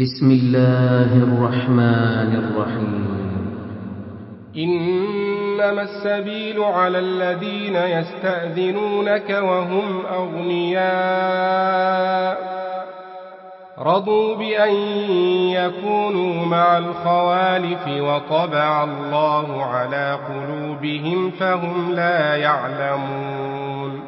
بسم الله الرحمن الرحيم. إنما السبيل على الذين يستأذنونك وهم أغنياء. رضوا بأن يكونوا مع الخوالف وطبع الله على قلوبهم فهم لا يعلمون.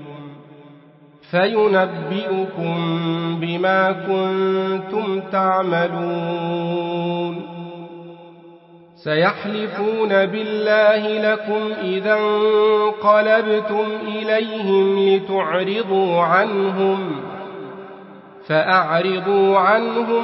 فينبئكم بما كنتم تعملون سيحلفون بالله لكم إذا انقلبتم إليهم لتعرضوا عنهم فأعرضوا عنهم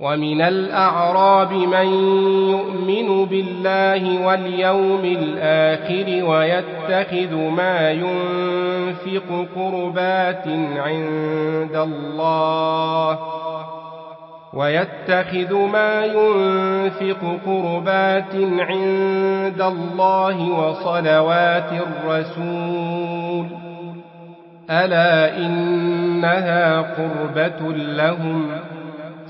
ومن الأعراب من يؤمن بالله واليوم الآخر ويتخذ ما ينفق قربات عند الله ويتخذ ما ينفق قربات عند الله وصلوات الرسول ألا إنها قربة لهم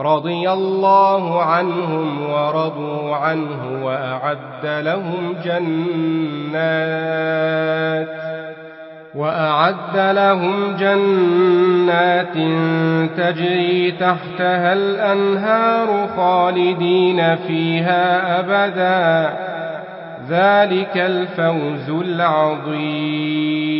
رضي الله عنهم ورضوا عنه وأعد لهم جنات وأعد لهم جنات تجري تحتها الأنهار خالدين فيها أبدا. ذلك الفوز العظيم.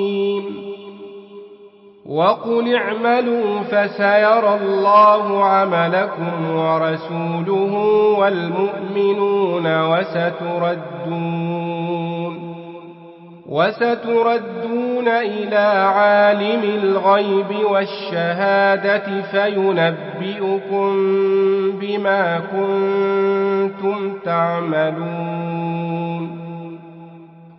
وقل اعملوا فسيرى الله عملكم ورسوله والمؤمنون وستردون وستردون إلى عالم الغيب والشهادة فينبئكم بما كنتم تعملون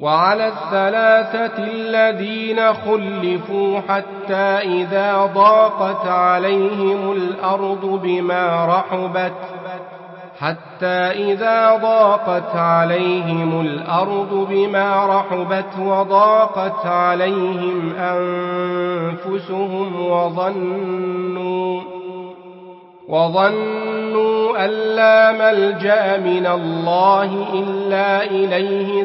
وعلى الثلاثة الذين خلفوا حتى إذا ضاقت عليهم الأرض بما رحبت حتى إذا ضاقت عليهم الأرض بما رحبت وضاقت عليهم أنفسهم وظنوا وظنوا أن لا ملجأ من الله إلا إليه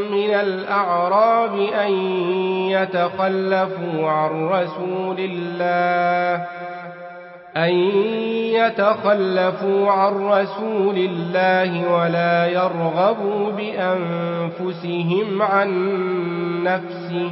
من الأعراب أن يتخلفوا عن رسول الله أن يتخلفوا عن رسول الله ولا يرغبوا بأنفسهم عن نفسه.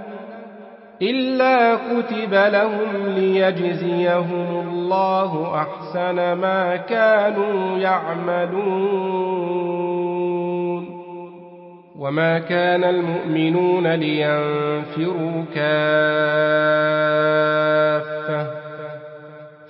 إلا كتب لهم ليجزيهم الله أحسن ما كانوا يعملون. وما كان المؤمنون لينفروا كافة.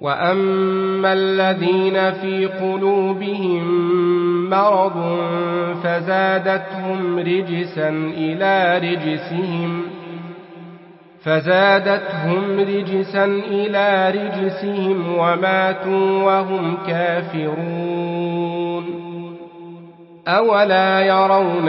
وأما الذين في قلوبهم مرض فزادتهم رجسا إلى رجسهم فزادتهم رجسا إلى رجسهم وماتوا وهم كافرون أولا يرون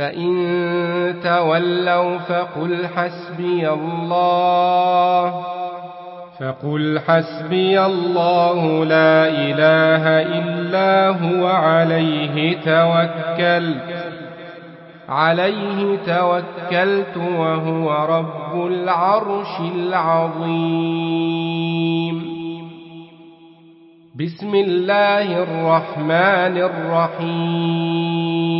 فإن تولوا فقل حسبي الله فقل حسبي الله لا إله إلا هو عليه توكلت عليه توكلت وهو رب العرش العظيم بسم الله الرحمن الرحيم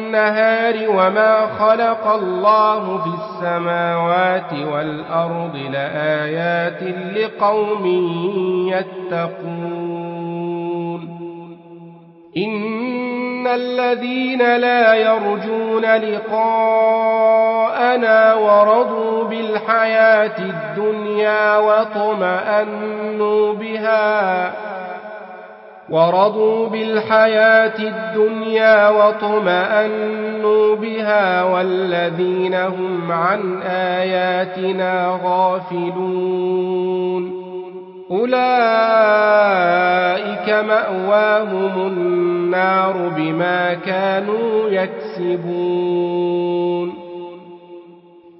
وما خلق الله في السماوات والأرض لآيات لقوم يتقون. إن الذين لا يرجون لقاءنا ورضوا بالحياة الدنيا واطمأنوا بها ورضوا بالحياة الدنيا واطمأنوا بها والذين هم عن آياتنا غافلون. أولئك مأواهم النار بما كانوا يكسبون.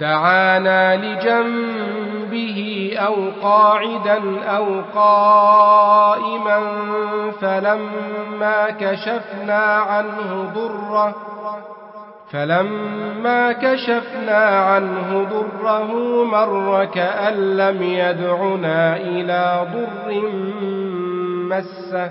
دعانا لجنبه أو قاعدا أو قائما فلما كشفنا عنه ضره فلما كشفنا عنه ضره مر كأن لم يدعنا إلى ضر مسه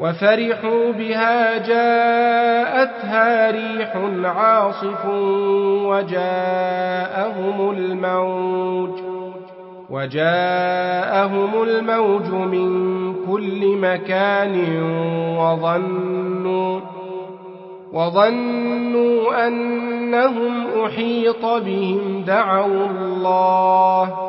وفرحوا بها جاءتها ريح عاصف وجاءهم الموج وجاءهم الموج من كل مكان وظنوا وظنوا أنهم أحيط بهم دعوا الله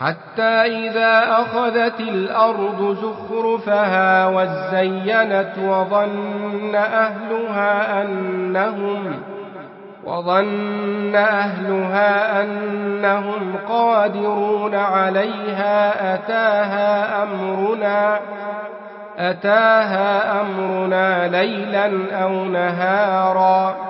حتى إذا أخذت الأرض زخرفها وزينت وظن أهلها أنهم وظن أهلها أنهم قادرون عليها أتاها أمرنا أتاها أمرنا ليلا أو نهارا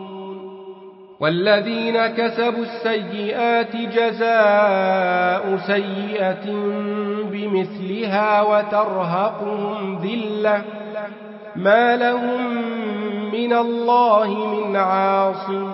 والذين كسبوا السيئات جزاء سيئة بمثلها وترهقهم ذلة ما لهم من الله من عاصم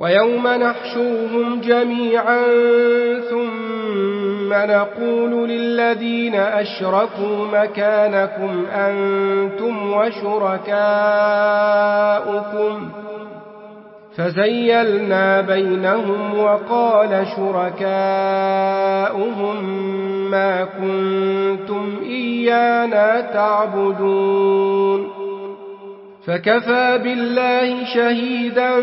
ويوم نحشوهم جميعا ثم نقول للذين أشركوا مكانكم أنتم وشركاؤكم فزيلنا بينهم وقال شركاؤهم ما كنتم إيانا تعبدون فكفى بالله شهيدا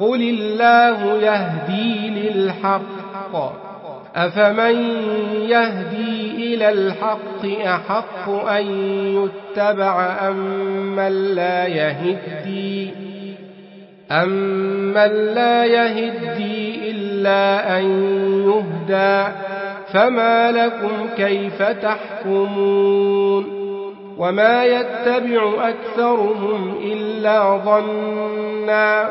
قل الله يهدي للحق. أفمن يهدي إلى الحق أحق أن يتبع أم من لا يهدي؟ أمن لا يهدي إلا أن يهدى. فما لكم كيف تحكمون؟ وما يتبع أكثرهم إلا ظنا.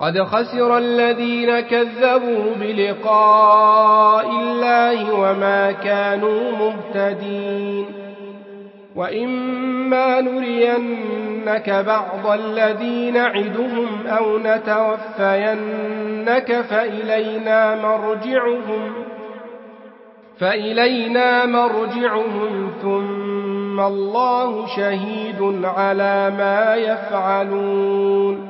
قد خسر الذين كذبوا بلقاء الله وما كانوا مهتدين. وإما نرينك بعض الذي نعدهم أو نتوفينك فإلينا مرجعهم فإلينا مرجعهم ثم الله شهيد على ما يفعلون.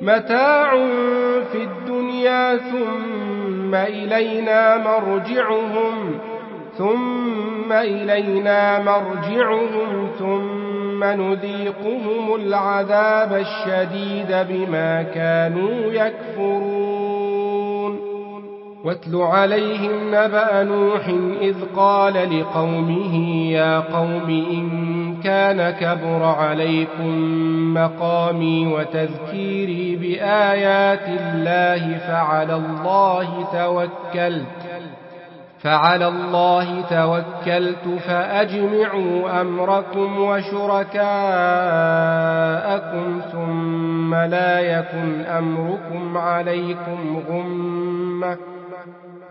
متاع في الدنيا ثم إلينا مرجعهم ثم إلينا مرجعهم ثم نذيقهم العذاب الشديد بما كانوا يكفرون. واتل عليهم نبأ نوح إذ قال لقومه يا قوم إن كان كبر عليكم مقامي وتذكيري بآيات الله فعلى الله توكلت فعلى الله توكلت فأجمعوا أمركم وشركاءكم ثم لا يكن أمركم عليكم غمة.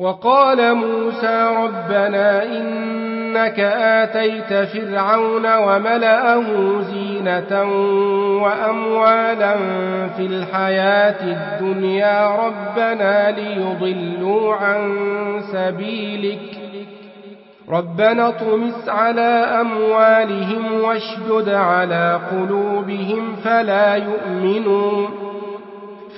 وقال موسى ربنا إنك آتيت فرعون وملأه زينة وأموالا في الحياة الدنيا ربنا ليضلوا عن سبيلك ربنا اطمس على أموالهم واشدد على قلوبهم فلا يؤمنوا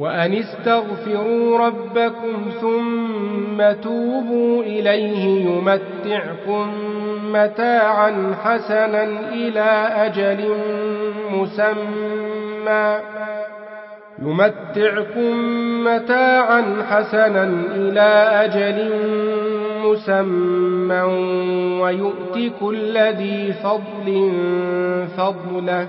وأن استغفروا ربكم ثم توبوا إليه يمتعكم متاعا حسنا إلى أجل مسمى. يمتعكم متاعا حسنا إلى أجل مسمى. ويؤت كل ذي فضل فضله.